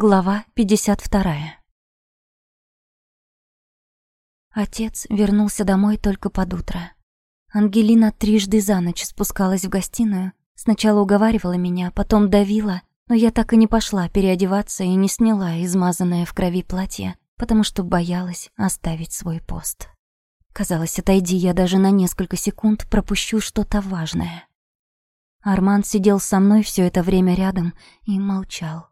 Глава 52. Отец вернулся домой только под утро. Ангелина трижды за ночь спускалась в гостиную, сначала уговаривала меня, потом давила, но я так и не пошла переодеваться и не сняла измазанное в крови платье, потому что боялась оставить свой пост. Казалось, отойди я даже на несколько секунд, пропущу что-то важное. Арман сидел со мной все это время рядом и молчал.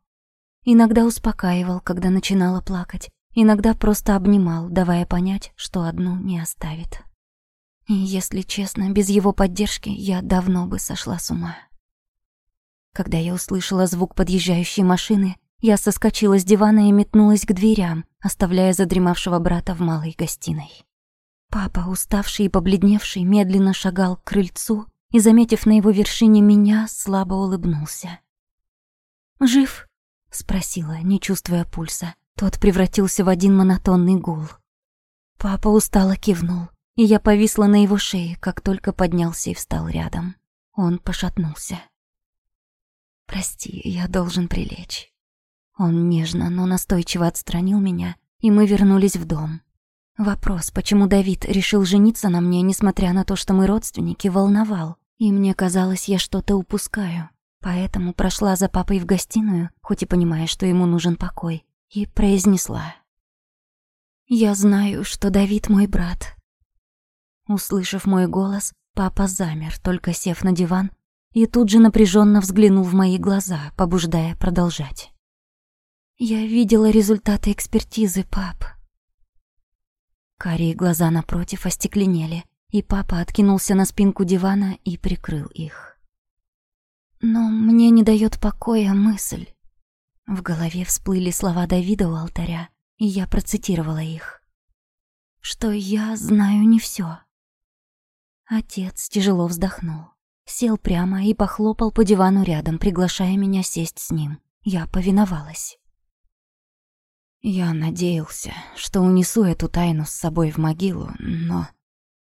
Иногда успокаивал, когда начинала плакать, иногда просто обнимал, давая понять, что одну не оставит. И, если честно, без его поддержки я давно бы сошла с ума. Когда я услышала звук подъезжающей машины, я соскочила с дивана и метнулась к дверям, оставляя задремавшего брата в малой гостиной. Папа, уставший и побледневший, медленно шагал к крыльцу и, заметив на его вершине меня, слабо улыбнулся. «Жив?» Спросила, не чувствуя пульса. Тот превратился в один монотонный гул. Папа устало кивнул, и я повисла на его шее, как только поднялся и встал рядом. Он пошатнулся. «Прости, я должен прилечь». Он нежно, но настойчиво отстранил меня, и мы вернулись в дом. Вопрос, почему Давид решил жениться на мне, несмотря на то, что мы родственники, волновал, и мне казалось, я что-то упускаю. Поэтому прошла за папой в гостиную, хоть и понимая, что ему нужен покой, и произнесла. «Я знаю, что Давид мой брат». Услышав мой голос, папа замер, только сев на диван, и тут же напряженно взглянул в мои глаза, побуждая продолжать. «Я видела результаты экспертизы, пап». Карие глаза напротив остекленели, и папа откинулся на спинку дивана и прикрыл их. Но мне не дает покоя мысль. В голове всплыли слова Давида у алтаря, и я процитировала их. Что я знаю не все. Отец тяжело вздохнул, сел прямо и похлопал по дивану рядом, приглашая меня сесть с ним. Я повиновалась. Я надеялся, что унесу эту тайну с собой в могилу, но...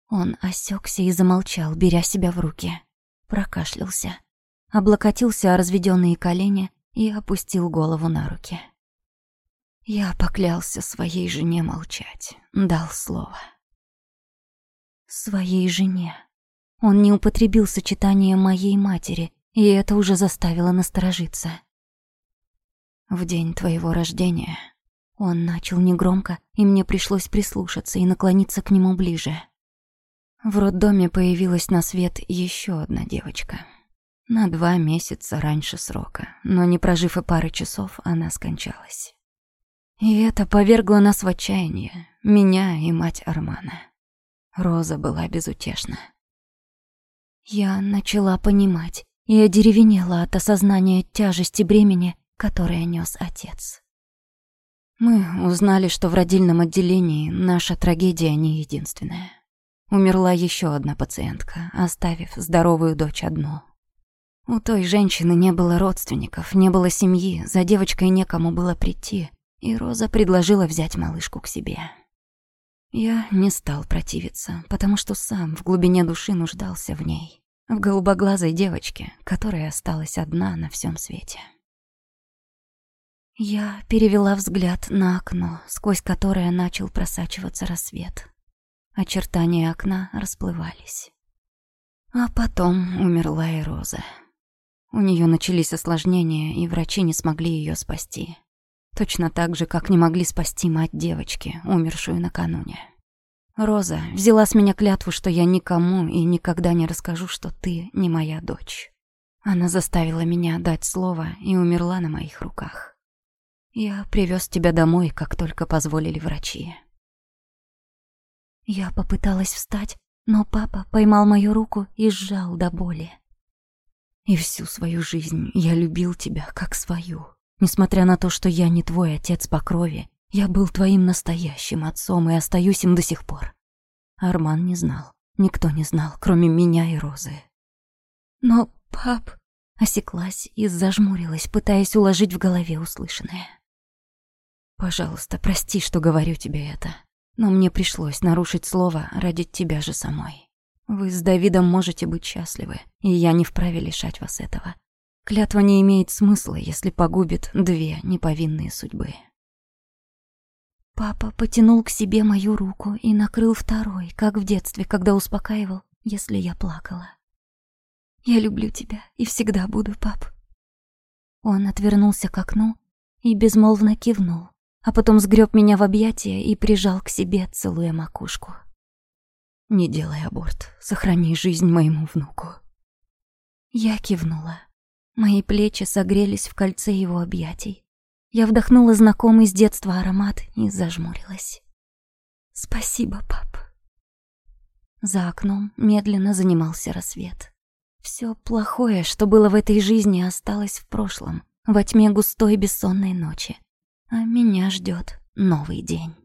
Он осекся и замолчал, беря себя в руки. Прокашлялся облокотился о разведенные колени и опустил голову на руки. Я поклялся своей жене молчать, дал слово. Своей жене. Он не употребил сочетание моей матери, и это уже заставило насторожиться. В день твоего рождения он начал негромко, и мне пришлось прислушаться и наклониться к нему ближе. В роддоме появилась на свет еще одна девочка. На два месяца раньше срока, но не прожив и пары часов, она скончалась. И это повергло нас в отчаяние, меня и мать Армана. Роза была безутешна. Я начала понимать и одеревенела от осознания тяжести бремени, которое нес отец. Мы узнали, что в родильном отделении наша трагедия не единственная. Умерла еще одна пациентка, оставив здоровую дочь одну. У той женщины не было родственников, не было семьи, за девочкой некому было прийти, и Роза предложила взять малышку к себе. Я не стал противиться, потому что сам в глубине души нуждался в ней, в голубоглазой девочке, которая осталась одна на всем свете. Я перевела взгляд на окно, сквозь которое начал просачиваться рассвет. Очертания окна расплывались. А потом умерла и Роза. У нее начались осложнения, и врачи не смогли ее спасти. Точно так же, как не могли спасти мать девочки, умершую накануне. Роза взяла с меня клятву, что я никому и никогда не расскажу, что ты не моя дочь. Она заставила меня дать слово и умерла на моих руках. Я привез тебя домой, как только позволили врачи. Я попыталась встать, но папа поймал мою руку и сжал до боли. И всю свою жизнь я любил тебя как свою. Несмотря на то, что я не твой отец по крови, я был твоим настоящим отцом и остаюсь им до сих пор. Арман не знал. Никто не знал, кроме меня и Розы. Но, пап, осеклась и зажмурилась, пытаясь уложить в голове услышанное. Пожалуйста, прости, что говорю тебе это, но мне пришлось нарушить слово ради тебя же самой. Вы с Давидом можете быть счастливы, и я не вправе лишать вас этого. Клятва не имеет смысла, если погубит две неповинные судьбы. Папа потянул к себе мою руку и накрыл второй, как в детстве, когда успокаивал, если я плакала. «Я люблю тебя и всегда буду, пап». Он отвернулся к окну и безмолвно кивнул, а потом сгреб меня в объятия и прижал к себе, целуя макушку. «Не делай аборт, сохрани жизнь моему внуку». Я кивнула. Мои плечи согрелись в кольце его объятий. Я вдохнула знакомый с детства аромат и зажмурилась. «Спасибо, пап». За окном медленно занимался рассвет. Все плохое, что было в этой жизни, осталось в прошлом, во тьме густой бессонной ночи. А меня ждет новый день.